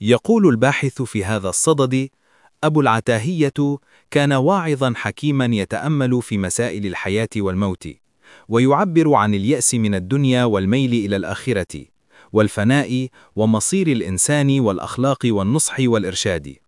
يقول الباحث في هذا الصدد أبو العتاهية كان واعظا حكيما يتأمل في مسائل الحياة والموت ويعبر عن اليأس من الدنيا والميل إلى الآخرة والفناء ومصير الإنسان والأخلاق والنصح والإرشاد.